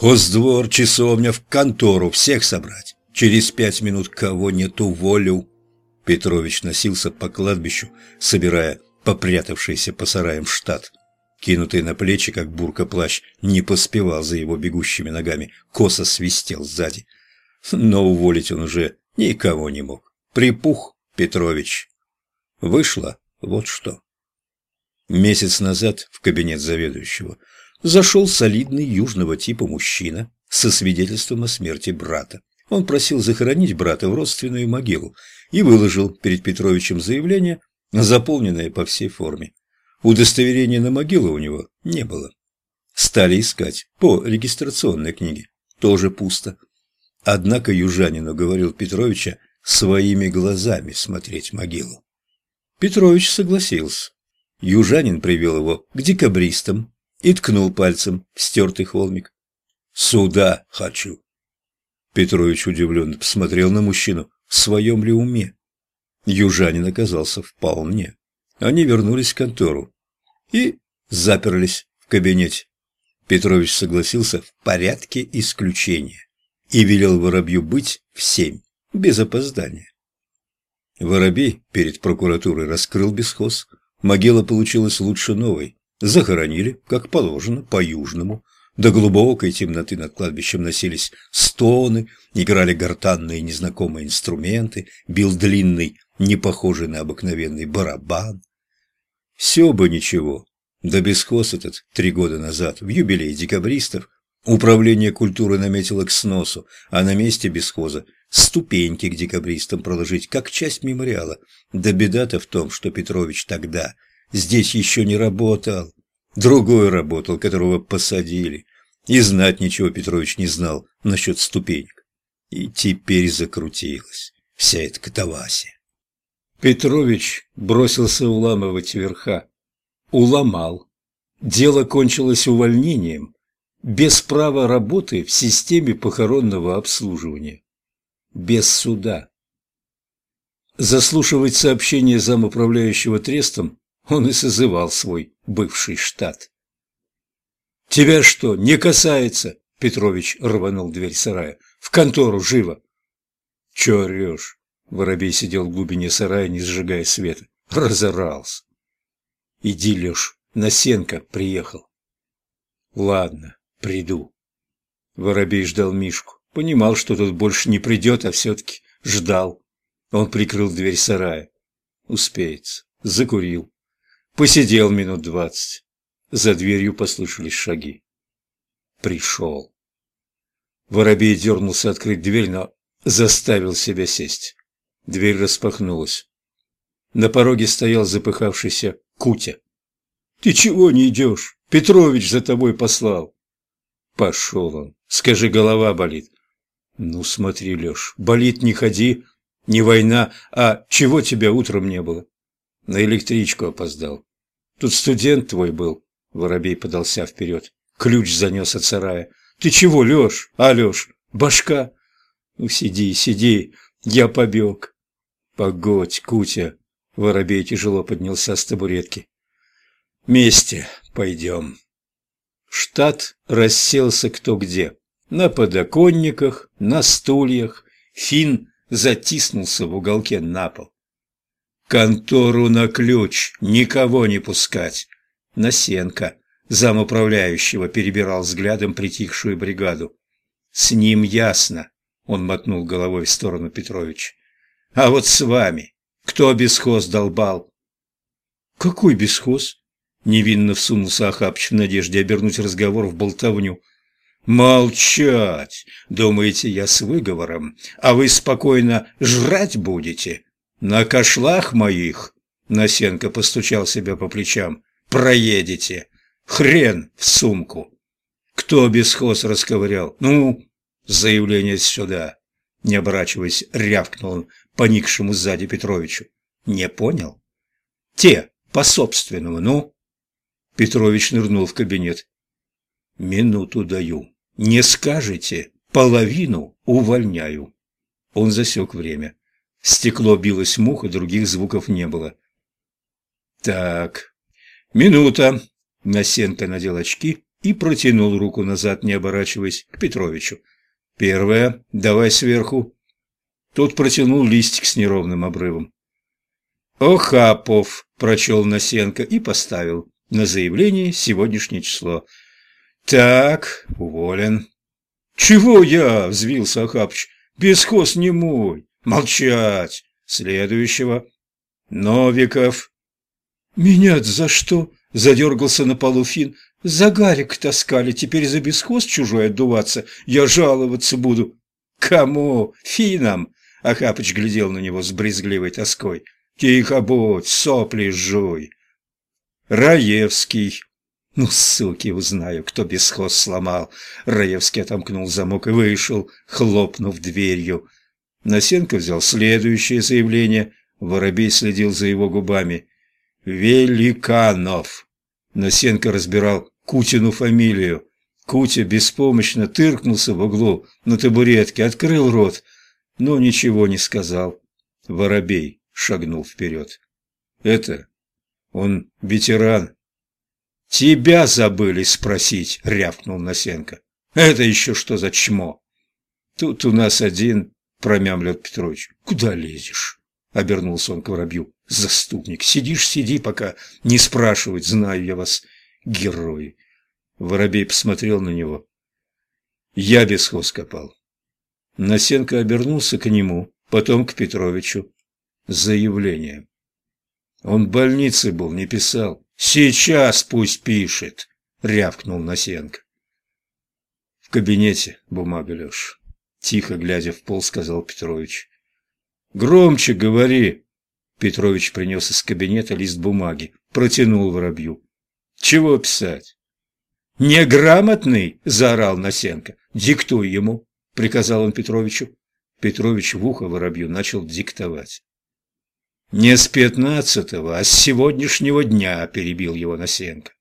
Хоздвор, часовня, в контору, всех собрать. Через пять минут кого нету волю. Петрович носился по кладбищу, собирая попрятавшийся по сараям штат. Кинутый на плечи, как бурка плащ, не поспевал за его бегущими ногами, косо свистел сзади. Но уволить он уже никого не мог. Припух Петрович. Вышло вот что. Месяц назад в кабинет заведующего зашел солидный южного типа мужчина со свидетельством о смерти брата. Он просил захоронить брата в родственную могилу и выложил перед Петровичем заявление, заполненное по всей форме. Удостоверения на могилу у него не было. Стали искать по регистрационной книге. Тоже пусто. Однако южанину говорил Петровича своими глазами смотреть могилу. Петрович согласился. Южанин привел его к декабристам и ткнул пальцем в стертый холмик. «Сюда хочу!» Петрович удивленно посмотрел на мужчину. В своем ли уме? Южанин оказался вполне. Они вернулись в контору и заперлись в кабинете. Петрович согласился в порядке исключения и велел Воробью быть в семь, без опоздания. Воробей перед прокуратурой раскрыл бесхоз. Могила получилась лучше новой. Захоронили, как положено, по-южному. До глубокой темноты над кладбищем носились стоны, играли гортанные незнакомые инструменты, бил длинный, не похожий на обыкновенный барабан. Все бы ничего. Да бесхоз этот три года назад, в юбилей декабристов, управление культуры наметило к сносу, а на месте бесхоза ступеньки к декабристам проложить, как часть мемориала. Да беда-то в том, что Петрович тогда здесь еще не работал. Другой работал, которого посадили. И знать ничего Петрович не знал насчет ступенек. И теперь закрутилась вся эта катавасия. Петрович бросился уламывать верха. Уломал. Дело кончилось увольнением, без права работы в системе похоронного обслуживания. Без суда. Заслушивать сообщение замуправляющего трестом он и созывал свой бывший штат. «Тебя что, не касается?» Петрович рванул дверь сарая. «В контору, живо!» «Чё орёшь?» Воробей сидел в глубине сарая, не сжигая света. Разорался. Иди, Леш, Насенко приехал. Ладно, приду. Воробей ждал Мишку. Понимал, что тот больше не придет, а все-таки ждал. Он прикрыл дверь сарая. Успеется. Закурил. Посидел минут двадцать. За дверью послышались шаги. Пришел. Воробей дернулся открыть дверь, но заставил себя сесть. Дверь распахнулась. На пороге стоял запыхавшийся Кутя. «Ты чего не идешь? Петрович за тобой послал». «Пошел он. Скажи, голова болит». «Ну смотри, Леш, болит не ходи. Не война, а чего тебя утром не было?» «На электричку опоздал. Тут студент твой был». Воробей подался вперед. Ключ занес от сарая. «Ты чего, Леш? А, Леш, башка?» «Ну, сиди, сиди, я побег». «Погодь, Кутя!» Воробей тяжело поднялся с табуретки. «Вместе пойдем». Штат расселся кто где. На подоконниках, на стульях. Фин затиснулся в уголке на пол. «Контору на ключ, никого не пускать!» Насенко, замуправляющего, перебирал взглядом притихшую бригаду. «С ним ясно», — он мотнул головой в сторону Петровича. А вот с вами кто бесхоз долбал? Какой бесхоз? Невинно всунулся Ахапч в надежде обернуть разговор в болтовню. «Молчать! Думаете, я с выговором, а вы спокойно жрать будете? На кошлах моих!» Насенко постучал себя по плечам. «Проедете! Хрен в сумку!» «Кто бесхоз расковырял? Ну, заявление сюда!» Не оборачиваясь, рявкнул он поникшему сзади Петровичу. «Не понял?» «Те, по собственному, ну?» Петрович нырнул в кабинет. «Минуту даю. Не скажете, половину увольняю». Он засек время. Стекло билось и других звуков не было. «Так, минута». Насенко надел очки и протянул руку назад, не оборачиваясь, к Петровичу. «Первое, давай сверху». Тот протянул листик с неровным обрывом. «Охапов», – прочел Носенко и поставил на заявление сегодняшнее число. «Так, уволен». «Чего я?» – взвился Охапыч. «Бесхоз не мой. Молчать. Следующего». «Новиков». «Меня за что?» – задергался на полу Фин. «За Гарик таскали, теперь за бесхоз чужой отдуваться. Я жаловаться буду». «Кому? Финам?» – Ахапыч глядел на него с брезгливой тоской. «Тихо будь, сопли жуй». «Раевский». «Ну, суки, узнаю, кто бесхоз сломал». Раевский отомкнул замок и вышел, хлопнув дверью. Насенко взял следующее заявление. Воробей следил за его губами. Великанов. Носенко разбирал Кутину фамилию. Кутя беспомощно тыркнулся в углу на табуретке, открыл рот, но ничего не сказал. Воробей шагнул вперед. «Это... он ветеран». «Тебя забыли спросить», — рявкнул Носенко. «Это еще что за чмо?» «Тут у нас один», — промямлил Петрович. «Куда лезешь?» — обернулся он к воробью. «Заступник, сидишь, сиди, пока не спрашивать, знаю я вас, герои». Воробей посмотрел на него. «Я бесхоз копал». Насенко обернулся к нему, потом к Петровичу. Заявление. Он больницы был, не писал. «Сейчас пусть пишет», — рявкнул Насенко. «В кабинете бумага, Леш», — тихо глядя в пол, сказал Петрович. «Громче говори!» Петрович принес из кабинета лист бумаги, протянул воробью. «Чего писать?» «Неграмотный!» – заорал Носенко. «Диктуй ему!» – приказал он Петровичу. Петрович в ухо воробью начал диктовать. «Не с пятнадцатого, а с сегодняшнего дня», – перебил его Носенко.